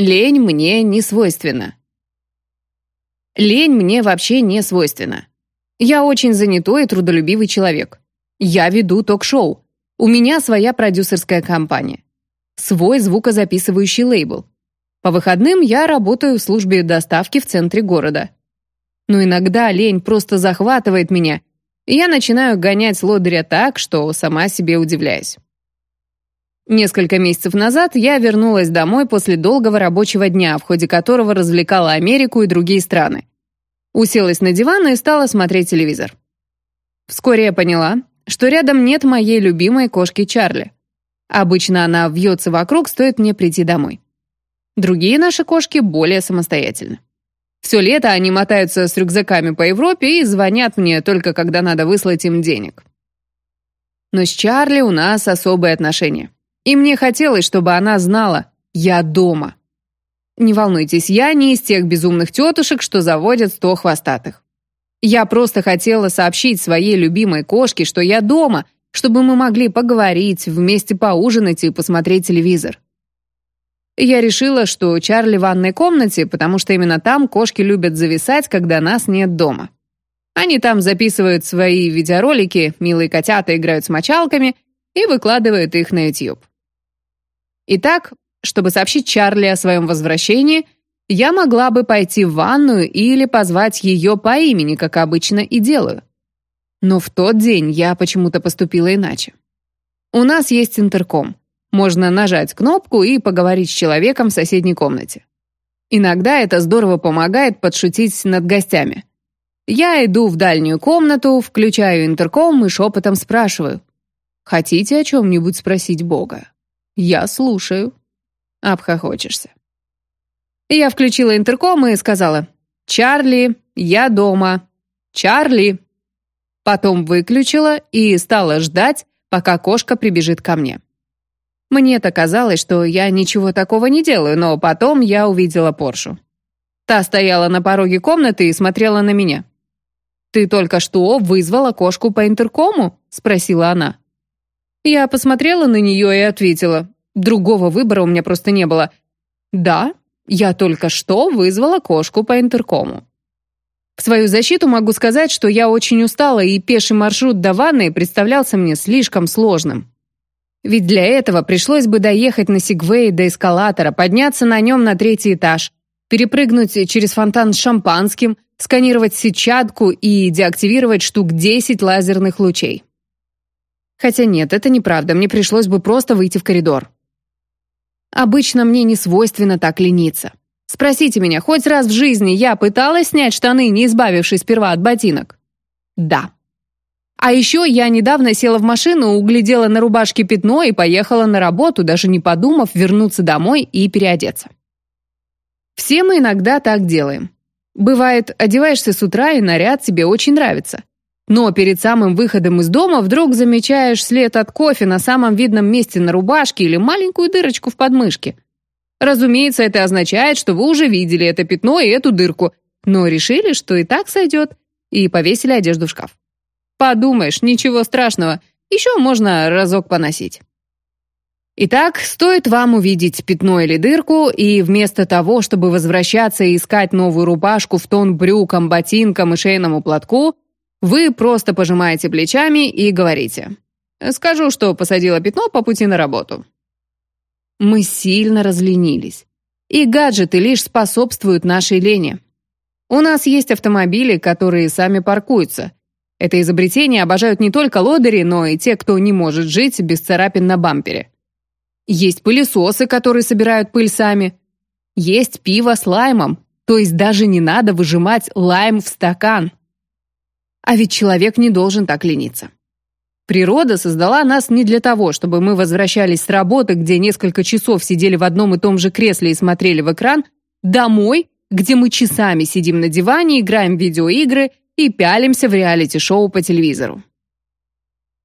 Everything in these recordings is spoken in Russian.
Лень мне не свойственна. Лень мне вообще не свойственна. Я очень занятой и трудолюбивый человек. Я веду ток-шоу. У меня своя продюсерская компания. Свой звукозаписывающий лейбл. По выходным я работаю в службе доставки в центре города. Но иногда лень просто захватывает меня, и я начинаю гонять лодыря так, что сама себе удивляюсь. Несколько месяцев назад я вернулась домой после долгого рабочего дня, в ходе которого развлекала Америку и другие страны. Уселась на диван и стала смотреть телевизор. Вскоре я поняла, что рядом нет моей любимой кошки Чарли. Обычно она вьется вокруг, стоит мне прийти домой. Другие наши кошки более самостоятельны. Все лето они мотаются с рюкзаками по Европе и звонят мне только когда надо выслать им денег. Но с Чарли у нас особые отношения. И мне хотелось, чтобы она знала, я дома. Не волнуйтесь, я не из тех безумных тетушек, что заводят сто хвостатых. Я просто хотела сообщить своей любимой кошке, что я дома, чтобы мы могли поговорить, вместе поужинать и посмотреть телевизор. Я решила, что Чарли в ванной комнате, потому что именно там кошки любят зависать, когда нас нет дома. Они там записывают свои видеоролики, милые котята играют с мочалками и выкладывают их на YouTube. Итак, чтобы сообщить Чарли о своем возвращении, я могла бы пойти в ванную или позвать ее по имени, как обычно и делаю. Но в тот день я почему-то поступила иначе. У нас есть интерком. Можно нажать кнопку и поговорить с человеком в соседней комнате. Иногда это здорово помогает подшутить над гостями. Я иду в дальнюю комнату, включаю интерком и шепотом спрашиваю. «Хотите о чем-нибудь спросить Бога?» «Я слушаю». Обхохочешься. Я включила интерком и сказала «Чарли, я дома. Чарли». Потом выключила и стала ждать, пока кошка прибежит ко мне. Мне-то казалось, что я ничего такого не делаю, но потом я увидела Поршу. Та стояла на пороге комнаты и смотрела на меня. «Ты только что вызвала кошку по интеркому?» — спросила она. Я посмотрела на нее и ответила. Другого выбора у меня просто не было. «Да, я только что вызвала кошку по интеркому». В свою защиту могу сказать, что я очень устала, и пеший маршрут до ванны представлялся мне слишком сложным. Ведь для этого пришлось бы доехать на Сигвей до эскалатора, подняться на нем на третий этаж, перепрыгнуть через фонтан с шампанским, сканировать сетчатку и деактивировать штук 10 лазерных лучей. Хотя нет, это неправда, мне пришлось бы просто выйти в коридор. Обычно мне не свойственно так лениться. Спросите меня, хоть раз в жизни я пыталась снять штаны, не избавившись сперва от ботинок? Да. А еще я недавно села в машину, углядела на рубашке пятно и поехала на работу, даже не подумав вернуться домой и переодеться. Все мы иногда так делаем. Бывает, одеваешься с утра, и наряд тебе очень нравится. Но перед самым выходом из дома вдруг замечаешь след от кофе на самом видном месте на рубашке или маленькую дырочку в подмышке. Разумеется, это означает, что вы уже видели это пятно и эту дырку, но решили, что и так сойдет, и повесили одежду в шкаф. Подумаешь, ничего страшного, еще можно разок поносить. Итак, стоит вам увидеть пятно или дырку, и вместо того, чтобы возвращаться и искать новую рубашку в тон брюкам, ботинкам и шейному платку, вы просто пожимаете плечами и говорите. Скажу, что посадила пятно по пути на работу. Мы сильно разленились. И гаджеты лишь способствуют нашей лени. У нас есть автомобили, которые сами паркуются, это изобретение обожают не только лодыри, но и те, кто не может жить без царапин на бампере. Есть пылесосы, которые собирают пыль сами. Есть пиво с лаймом, то есть даже не надо выжимать лайм в стакан. А ведь человек не должен так лениться. Природа создала нас не для того, чтобы мы возвращались с работы, где несколько часов сидели в одном и том же кресле и смотрели в экран, домой, где мы часами сидим на диване, играем в видеоигры и пялимся в реалити-шоу по телевизору.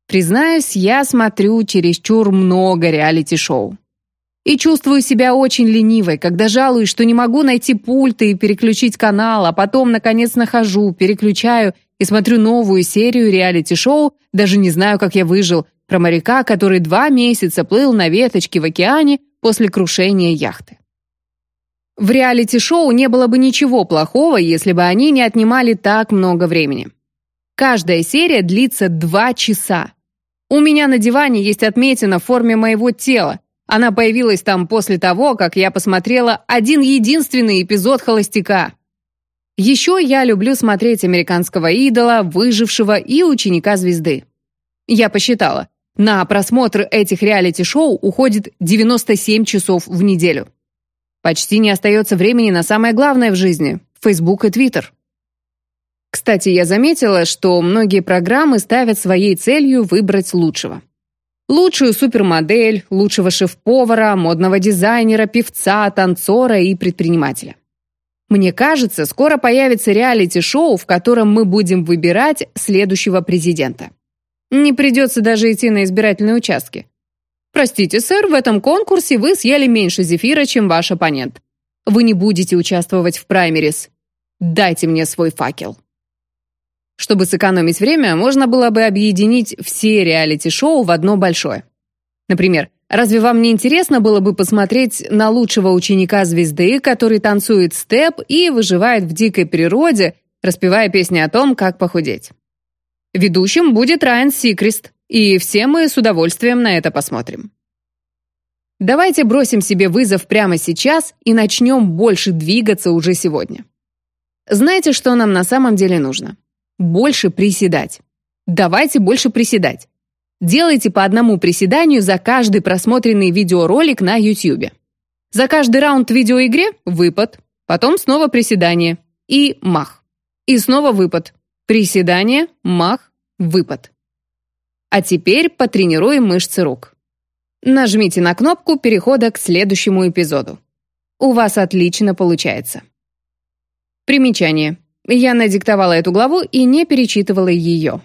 Признаюсь, я смотрю чересчур много реалити-шоу. И чувствую себя очень ленивой, когда жалуюсь, что не могу найти пульт и переключить канал, а потом, наконец, нахожу, переключаю и смотрю новую серию реалити-шоу, даже не знаю, как я выжил, про моряка, который два месяца плыл на веточке в океане после крушения яхты. В реалити-шоу не было бы ничего плохого, если бы они не отнимали так много времени. Каждая серия длится два часа. У меня на диване есть отметина в форме моего тела. Она появилась там после того, как я посмотрела один единственный эпизод «Холостяка». Еще я люблю смотреть «Американского идола», «Выжившего» и «Ученика звезды». Я посчитала, на просмотр этих реалити-шоу уходит 97 часов в неделю. Почти не остается времени на самое главное в жизни – Facebook и Twitter. Кстати, я заметила, что многие программы ставят своей целью выбрать лучшего. Лучшую супермодель, лучшего шеф-повара, модного дизайнера, певца, танцора и предпринимателя. Мне кажется, скоро появится реалити-шоу, в котором мы будем выбирать следующего президента. Не придется даже идти на избирательные участки. Простите, сэр, в этом конкурсе вы съели меньше зефира, чем ваш оппонент. Вы не будете участвовать в праймерис. Дайте мне свой факел. Чтобы сэкономить время, можно было бы объединить все реалити-шоу в одно большое. Например, разве вам не интересно было бы посмотреть на лучшего ученика звезды, который танцует степ и выживает в дикой природе, распевая песни о том, как похудеть? Ведущим будет Райан Сикрест, и все мы с удовольствием на это посмотрим. Давайте бросим себе вызов прямо сейчас и начнем больше двигаться уже сегодня. Знаете, что нам на самом деле нужно? Больше приседать. Давайте больше приседать. Делайте по одному приседанию за каждый просмотренный видеоролик на YouTube. За каждый раунд в видеоигре – выпад, потом снова приседание и мах. И снова выпад. Приседание, мах, выпад. А теперь потренируем мышцы рук. Нажмите на кнопку перехода к следующему эпизоду. У вас отлично получается. Примечание. Я надиктовала эту главу и не перечитывала ее.